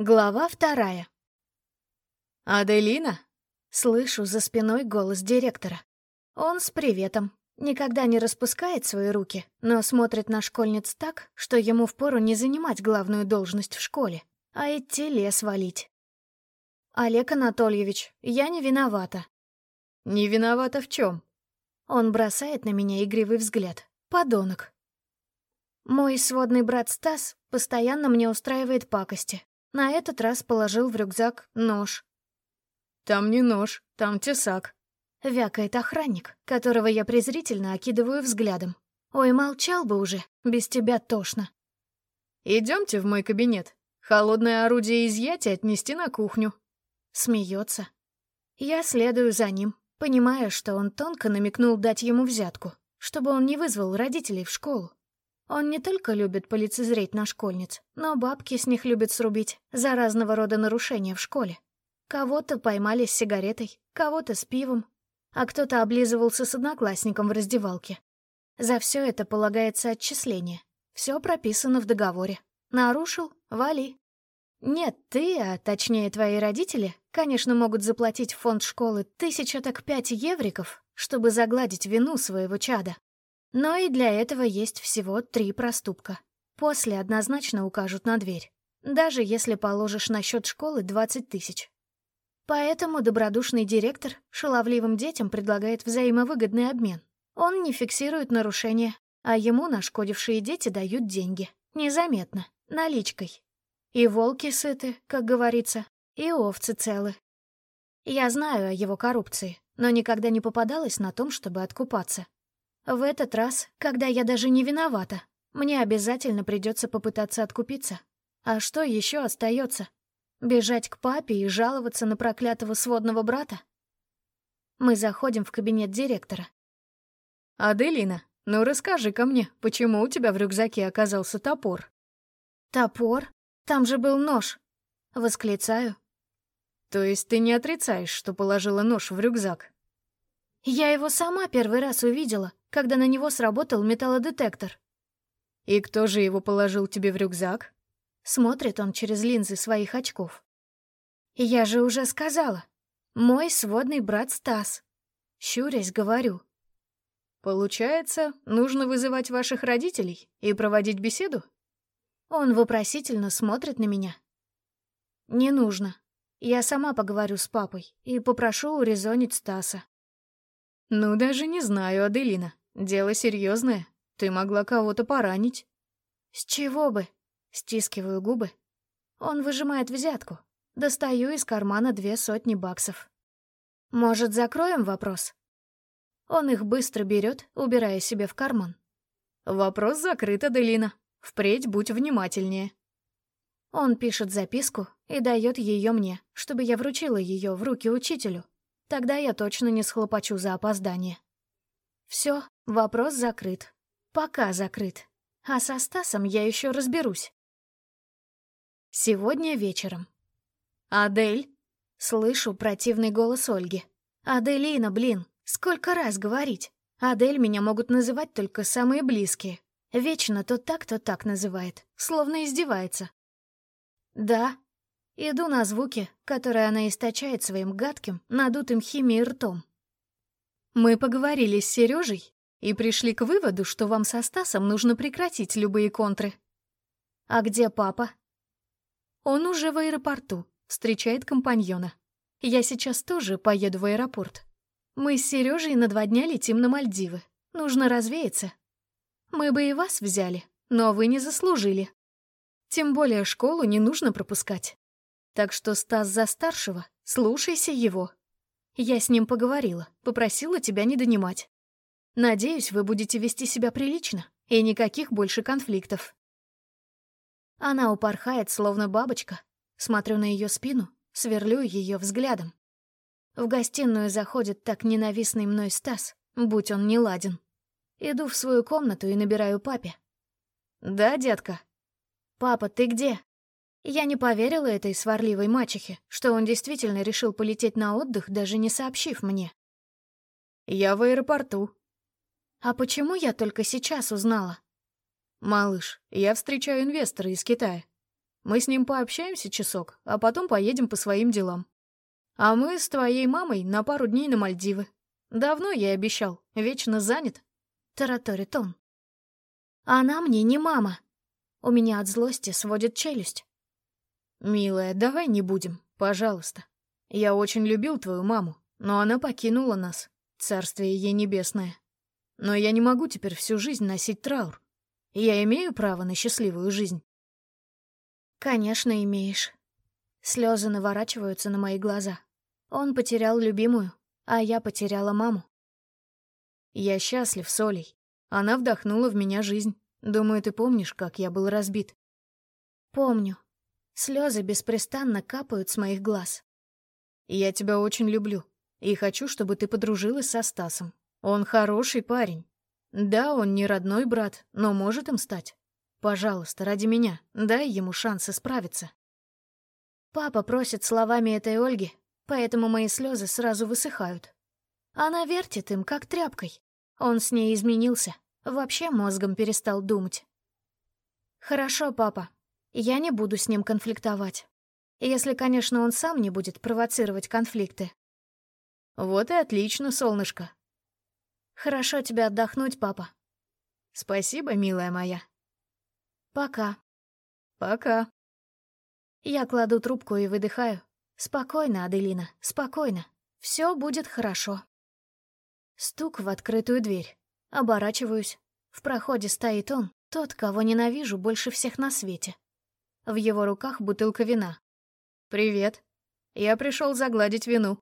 Глава вторая. «Аделина?» Слышу за спиной голос директора. Он с приветом. Никогда не распускает свои руки, но смотрит на школьниц так, что ему впору не занимать главную должность в школе, а идти лес валить. «Олег Анатольевич, я не виновата». «Не виновата в чем? Он бросает на меня игривый взгляд. Подонок. Мой сводный брат Стас постоянно мне устраивает пакости, на этот раз положил в рюкзак нож. «Там не нож, там тесак», — вякает охранник, которого я презрительно окидываю взглядом. «Ой, молчал бы уже, без тебя тошно». Идемте в мой кабинет. Холодное орудие изъятия отнести на кухню». Смеется. Я следую за ним, понимая, что он тонко намекнул дать ему взятку, чтобы он не вызвал родителей в школу. Он не только любит полицезреть на школьниц, но бабки с них любит срубить за разного рода нарушения в школе. Кого-то поймали с сигаретой, кого-то с пивом, а кто-то облизывался с одноклассником в раздевалке. За все это полагается отчисление. Все прописано в договоре. Нарушил — вали. Нет, ты, а точнее твои родители, конечно, могут заплатить в фонд школы тысяча так пять евриков, чтобы загладить вину своего чада. Но и для этого есть всего три проступка. После однозначно укажут на дверь, даже если положишь на счет школы 20 тысяч. Поэтому добродушный директор шаловливым детям предлагает взаимовыгодный обмен. Он не фиксирует нарушения, а ему нашкодившие дети дают деньги. Незаметно, наличкой. И волки сыты, как говорится, и овцы целы. Я знаю о его коррупции, но никогда не попадалась на том, чтобы откупаться. В этот раз, когда я даже не виновата, мне обязательно придется попытаться откупиться. А что еще остается? Бежать к папе и жаловаться на проклятого сводного брата? Мы заходим в кабинет директора. «Аделина, ну расскажи-ка мне, почему у тебя в рюкзаке оказался топор?» «Топор? Там же был нож!» Восклицаю. «То есть ты не отрицаешь, что положила нож в рюкзак?» «Я его сама первый раз увидела когда на него сработал металлодетектор. «И кто же его положил тебе в рюкзак?» Смотрит он через линзы своих очков. «Я же уже сказала. Мой сводный брат Стас». Щурясь, говорю. «Получается, нужно вызывать ваших родителей и проводить беседу?» Он вопросительно смотрит на меня. «Не нужно. Я сама поговорю с папой и попрошу урезонить Стаса». «Ну, даже не знаю, Аделина. Дело серьезное. Ты могла кого-то поранить». «С чего бы?» Стискиваю губы. Он выжимает взятку. Достаю из кармана две сотни баксов. «Может, закроем вопрос?» Он их быстро берет, убирая себе в карман. «Вопрос закрыт, Аделина. Впредь будь внимательнее». Он пишет записку и дает ее мне, чтобы я вручила ее в руки учителю. Тогда я точно не схлопочу за опоздание. Все, вопрос закрыт. Пока закрыт. А со Стасом я еще разберусь. Сегодня вечером. «Адель?» Слышу противный голос Ольги. «Аделина, блин, сколько раз говорить? Адель меня могут называть только самые близкие. Вечно то так, то так называет, словно издевается». «Да», Иду на звуки, которые она источает своим гадким, надутым химией ртом. Мы поговорили с Сережей и пришли к выводу, что вам со Стасом нужно прекратить любые контры. А где папа? Он уже в аэропорту, встречает компаньона. Я сейчас тоже поеду в аэропорт. Мы с Сережей на два дня летим на Мальдивы. Нужно развеяться. Мы бы и вас взяли, но вы не заслужили. Тем более школу не нужно пропускать. Так что Стас за старшего, слушайся его. Я с ним поговорила, попросила тебя не донимать. Надеюсь, вы будете вести себя прилично, и никаких больше конфликтов. Она упорхает, словно бабочка. Смотрю на ее спину, сверлю ее взглядом. В гостиную заходит так ненавистный мной Стас, будь он не ладен. Иду в свою комнату и набираю папе. «Да, детка?» «Папа, ты где?» Я не поверила этой сварливой мачехе, что он действительно решил полететь на отдых, даже не сообщив мне. «Я в аэропорту». «А почему я только сейчас узнала?» «Малыш, я встречаю инвестора из Китая. Мы с ним пообщаемся часок, а потом поедем по своим делам. А мы с твоей мамой на пару дней на Мальдивы. Давно я обещал, вечно занят. Тараторит он. Она мне не мама. У меня от злости сводит челюсть. Милая, давай не будем, пожалуйста. Я очень любил твою маму, но она покинула нас. Царствие ей небесное. Но я не могу теперь всю жизнь носить траур. Я имею право на счастливую жизнь. Конечно, имеешь. Слезы наворачиваются на мои глаза. Он потерял любимую, а я потеряла маму. Я счастлив с Олей. Она вдохнула в меня жизнь. Думаю, ты помнишь, как я был разбит. Помню. Слезы беспрестанно капают с моих глаз. Я тебя очень люблю. И хочу, чтобы ты подружилась со Стасом. Он хороший парень. Да, он не родной брат, но может им стать. Пожалуйста, ради меня, дай ему шанс исправиться. Папа просит словами этой Ольги, поэтому мои слезы сразу высыхают. Она вертит им, как тряпкой. Он с ней изменился, вообще мозгом перестал думать. Хорошо, папа, я не буду с ним конфликтовать. Если, конечно, он сам не будет провоцировать конфликты. Вот и отлично, солнышко. Хорошо тебе отдохнуть, папа. Спасибо, милая моя. Пока. Пока. Я кладу трубку и выдыхаю. Спокойно, Аделина, спокойно. Все будет хорошо. Стук в открытую дверь. Оборачиваюсь. В проходе стоит он, тот, кого ненавижу больше всех на свете. В его руках бутылка вина. «Привет. Я пришел загладить вину».